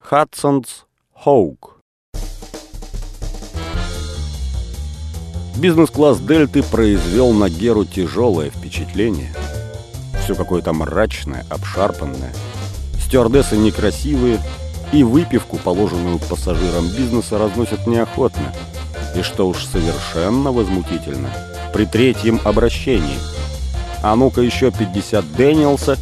Хадсонс Хоук. Бизнес-класс Дельты произвел на Геру тяжелое впечатление. Все какое-то мрачное, обшарпанное. Стюардессы некрасивые, и выпивку, положенную пассажирам бизнеса, разносят неохотно. И что уж совершенно возмутительно, при третьем обращении. А ну-ка еще 50 Дэниелса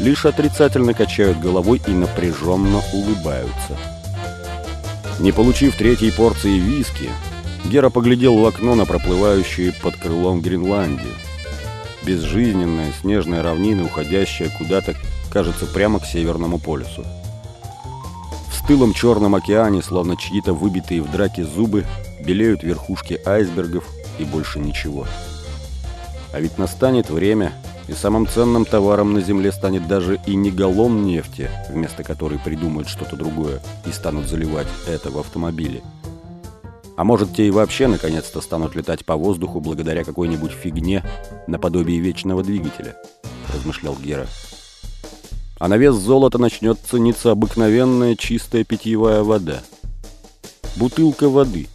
лишь отрицательно качают головой и напряженно улыбаются. Не получив третьей порции виски, Гера поглядел в окно на проплывающие под крылом Гренландию. Безжизненная снежная равнина, уходящая куда-то, кажется, прямо к Северному полюсу. В стылом черном океане, словно чьи-то выбитые в драке зубы, белеют верхушки айсбергов и больше ничего. А ведь настанет время, и самым ценным товаром на Земле станет даже и не галлон нефти, вместо которой придумают что-то другое и станут заливать это в автомобили. А может, те и вообще наконец-то станут летать по воздуху благодаря какой-нибудь фигне наподобие вечного двигателя, размышлял Гера. А на вес золота начнет цениться обыкновенная чистая питьевая вода. Бутылка воды.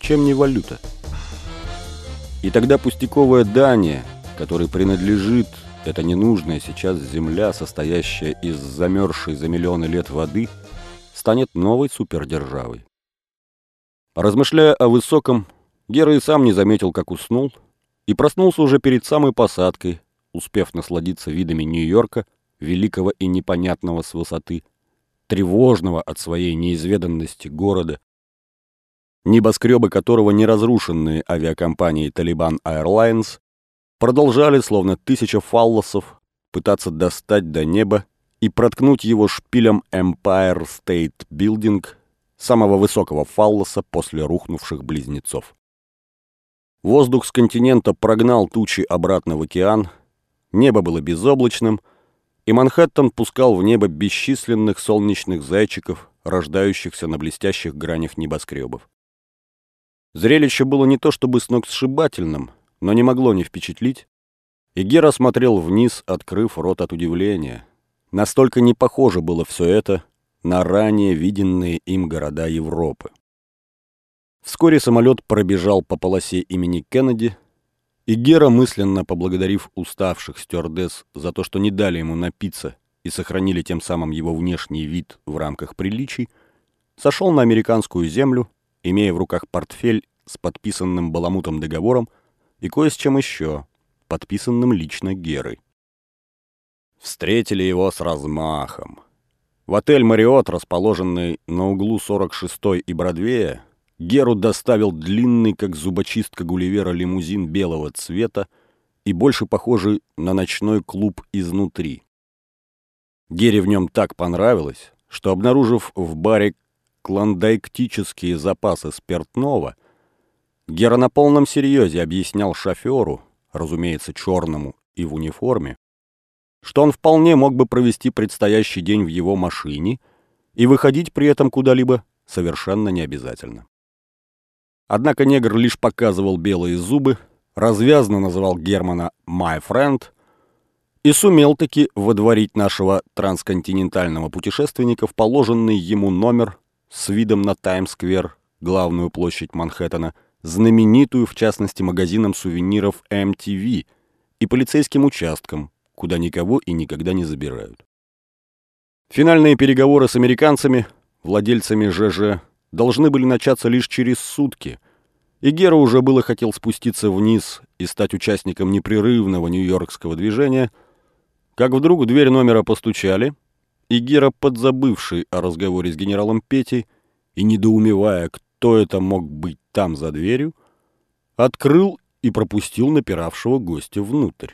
Чем не валюта? И тогда пустяковая дания – которой принадлежит эта ненужная сейчас земля, состоящая из замерзшей за миллионы лет воды, станет новой супердержавой. Размышляя о высоком, Гера и сам не заметил, как уснул, и проснулся уже перед самой посадкой, успев насладиться видами Нью-Йорка, великого и непонятного с высоты, тревожного от своей неизведанности города, небоскребы которого неразрушенные авиакомпании «Талибан Airlines продолжали, словно тысяча фаллосов, пытаться достать до неба и проткнуть его шпилем Empire State Building, самого высокого фаллоса после рухнувших близнецов. Воздух с континента прогнал тучи обратно в океан, небо было безоблачным, и Манхэттен пускал в небо бесчисленных солнечных зайчиков, рождающихся на блестящих гранях небоскребов. Зрелище было не то чтобы сногсшибательным, но не могло не впечатлить, и Гера смотрел вниз, открыв рот от удивления. Настолько не похоже было все это на ранее виденные им города Европы. Вскоре самолет пробежал по полосе имени Кеннеди, и Гера, мысленно поблагодарив уставших стюардесс за то, что не дали ему напиться и сохранили тем самым его внешний вид в рамках приличий, сошел на американскую землю, имея в руках портфель с подписанным баламутом договором, и кое с чем еще, подписанным лично Герой. Встретили его с размахом. В отель «Мариот», расположенный на углу 46-й и Бродвея, Геру доставил длинный, как зубочистка Гулливера, лимузин белого цвета и больше похожий на ночной клуб изнутри. Гере в нем так понравилось, что, обнаружив в баре клондайктические запасы спиртного, Гера на полном серьезе объяснял шоферу, разумеется, черному и в униформе, что он вполне мог бы провести предстоящий день в его машине и выходить при этом куда-либо совершенно не обязательно. Однако негр лишь показывал белые зубы, развязно называл Германа «my friend» и сумел таки водворить нашего трансконтинентального путешественника в положенный ему номер с видом на Таймс-сквер, главную площадь Манхэттена – знаменитую, в частности, магазином сувениров MTV и полицейским участком, куда никого и никогда не забирают. Финальные переговоры с американцами, владельцами ЖЖ, должны были начаться лишь через сутки, и Гера уже было хотел спуститься вниз и стать участником непрерывного нью-йоркского движения, как вдруг в дверь номера постучали, и Гера, подзабывший о разговоре с генералом Петей и недоумевая, кто это мог быть там, за дверью, открыл и пропустил напиравшего гостя внутрь.